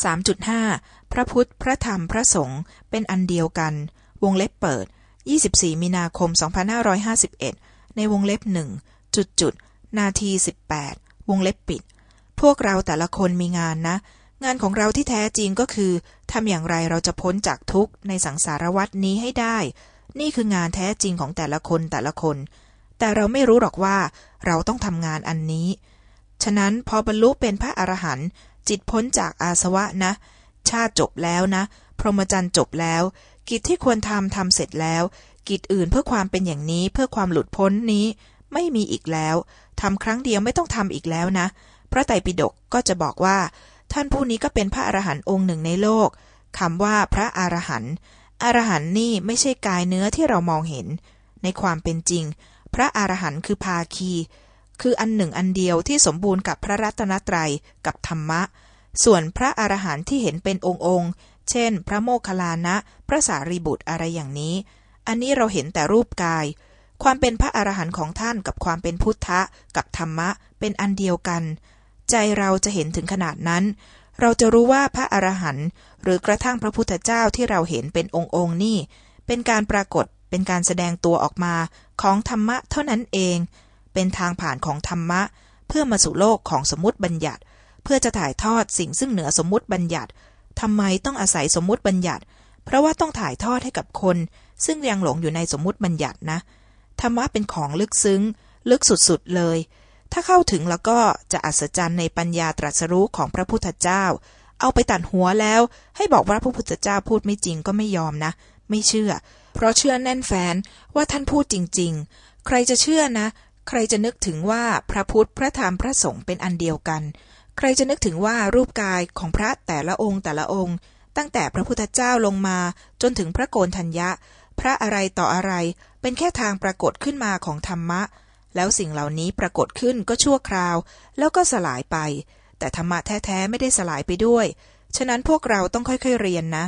3.5 พระพุทธ พระธรรม พระสงฆ์เป็นอันเดียวกัน วงเล็บเปิด 24 มีนาคม 2551 ในวงเล็บหนึ่งจุดจุด นาที 18 วงเล็บปิด พวกเราแต่ละคนมีงานนะ งานของเราที่แท้จริงก็คือทำอย่างไรเราจะพ้นจากทุกข์ในสังสารวัฏนี้ให้ได้ นี่คืองานแท้จริงของแต่ละคนแต่ละคน แต่เราไม่รู้หรอกว่าเราต้องทำงานอันนี้ ฉะนั้นพอบรรลุเป็นพระอรหันต์ จิตพ้นจากอาสวะนะ ชาติจบแล้วนะ พรหมจรรย์จบแล้ว กิจที่ควรทำทำเสร็จแล้ว กิจอื่นเพื่อความเป็นอย่างนี้เพื่อความหลุดพ้นนี้ ไม่มีอีกแล้วทำครั้งเดียวไม่ต้องทำอีกแล้วนะ พระไตรปิฎกก็จะบอกว่า ท่านผู้นี้ก็เป็นพระอรหันต์องค์หนึ่งในโลกคำว่าพระอรหันต์อรหันต์นี่ไม่ใช่กายเนื้อที่เรามองเห็น ในความเป็นจริง พระอรหันต์คือภาคี คืออันหนึ่งอันเดียวที่สมบูรณ์กับพระรัตนตรัยกับธรรมะ ส่วนพระอรหันต์ที่เห็นเป็นองค์องค์ เช่น พระโมคคัลลานะ พระสารีบุตรอะไรอย่างนี้ อันนี้เราเห็นแต่รูปกาย ความเป็นพระอรหันต์ของท่านกับความเป็นพุทธะ กับธรรมะ เป็นอันเดียวกัน ใจเราจะเห็นถึงขนาดนั้น เราจะรู้ว่าพระอรหันต์หรือกระทั่งพระพุทธเจ้าที่เราเห็นเป็นองค์องค์นี่ เป็นการปรากฏเป็นการแสดงตัวออกมาของธรรมะเท่านั้นเอง เป็นทางผ่านของธรรมะ เพื่อมาสู่โลกของสมมติบัญญัติ เพื่อจะถ่ายทอดสิ่งซึ่งเหนือสมมติบัญญัติทำไมต้องอาศัยสมมติบัญญัติ เพราะว่าต้องถ่ายทอดให้กับคน ซึ่งยังหลงอยู่ในสมมติบัญญัตินะ ธรรมะเป็นของลึกซึ้ง ลึกสุดๆเลย ถ้าเข้าถึงแล้วก็จะอัศจรรย์ในปัญญาตรัสรู้ของพระพุทธเจ้า เอาไปตัดหัวแล้ว ให้บอกว่าพระพุทธเจ้าพูดไม่จริงก็ไม่ยอมนะ ไม่เชื่อ เพราะเชื่อแน่นแฟนว่าท่านพูดจริง ๆ ใครจะเชื่อนะ ใครจะนึกถึงว่าพระพุทธพระธรรมพระสงฆ์เป็นอันเดียวกัน ใครจะนึกถึงว่ารูปกายของพระแต่ละองค์แต่ละองค์ ตั้งแต่พระพุทธเจ้าลงมาจนถึงพระโกนทัญญะ พระอะไรต่ออะไร เป็นแค่ทางปรากฏขึ้นมาของธรรมะ แล้วสิ่งเหล่านี้ปรากฏขึ้นก็ชั่วคราว แล้วก็สลายไป แต่ธรรมะแท้ๆไม่ได้สลายไปด้วย ฉะนั้นพวกเราต้องค่อยๆเรียนนะ